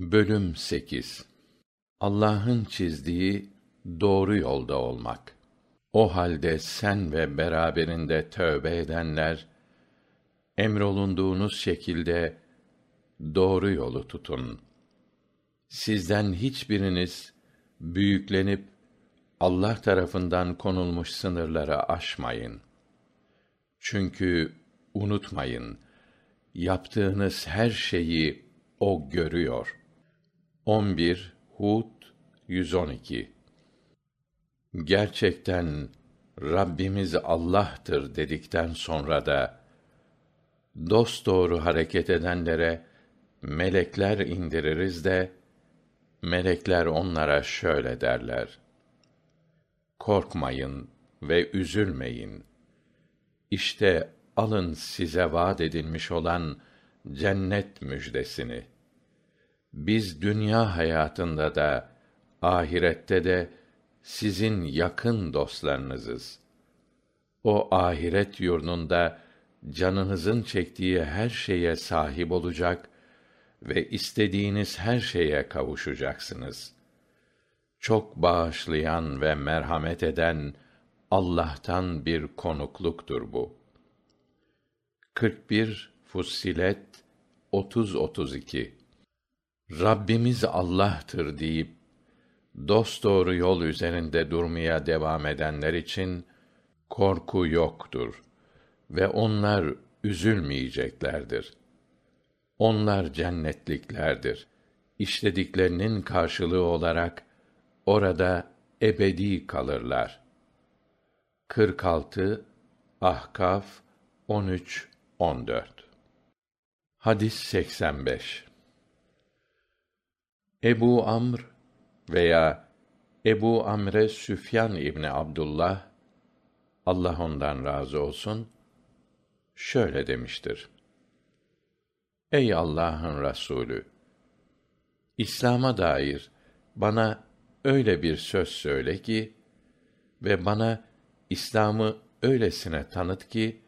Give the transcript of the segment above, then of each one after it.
Bölüm 8 Allah'ın çizdiği doğru yolda olmak. O halde sen ve beraberinde tövbe edenler emrolunduğunuz şekilde doğru yolu tutun. Sizden hiçbiriniz büyüklenip Allah tarafından konulmuş sınırları aşmayın. Çünkü unutmayın, yaptığınız her şeyi o görüyor. 11 Hud 112 Gerçekten Rabbimiz Allah'tır dedikten sonra da dosdoğru hareket edenlere melekler indiririz de melekler onlara şöyle derler: Korkmayın ve üzülmeyin. İşte alın size vaad edilmiş olan cennet müjdesini. Biz dünya hayatında da ahirette de sizin yakın dostlarınızız. O ahiret yurdunda canınızın çektiği her şeye sahip olacak ve istediğiniz her şeye kavuşacaksınız. Çok bağışlayan ve merhamet eden Allah'tan bir konukluktur bu. 41 Fussilet 30 32 Rabbimiz Allah'tır deyip dosdoğru yol üzerinde durmaya devam edenler için korku yoktur ve onlar üzülmeyeceklerdir. Onlar cennetliklerdir. İşlediklerinin karşılığı olarak orada ebedi kalırlar. 46 Ahkaf 13 14 Hadis 85 Ebu Amr veya Ebu Amre Süfyan İbni Abdullah Allah ondan razı olsun şöyle demiştir. Ey Allah'ın Resulü İslam'a dair bana öyle bir söz söyle ki ve bana İslam'ı öylesine tanıt ki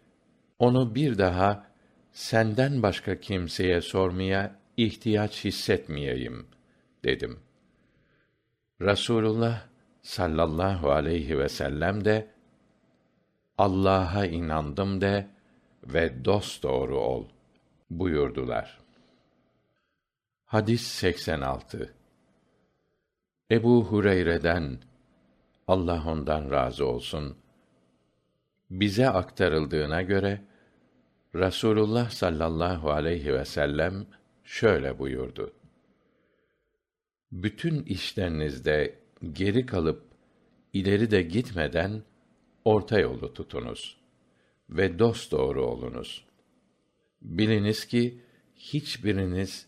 onu bir daha senden başka kimseye sormaya ihtiyaç hissetmeyeyim dedim. Rasulullah sallallahu aleyhi ve sellem de Allah'a inandım de ve dost doğru ol buyurdular. Hadis 86 Ebu Hureyre'den Allah ondan razı olsun bize aktarıldığına göre Rasulullah sallallahu aleyhi ve sellem şöyle buyurdu. Bütün işlerinizde geri kalıp ileri de gitmeden orta yolu tutunuz ve dost doğru olunuz. Biliniz ki hiçbiriniz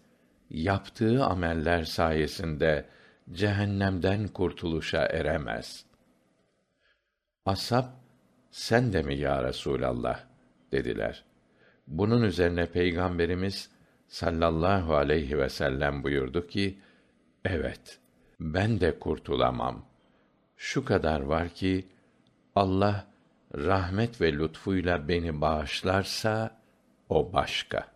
yaptığı ameller sayesinde cehennemden kurtuluşa eremez. Asap, sen de mi ya Resûlallah? dediler. Bunun üzerine Peygamberimiz sallallahu aleyhi ve sellem buyurdu ki, Evet, ben de kurtulamam. Şu kadar var ki, Allah rahmet ve lütfuyla beni bağışlarsa, o başka.''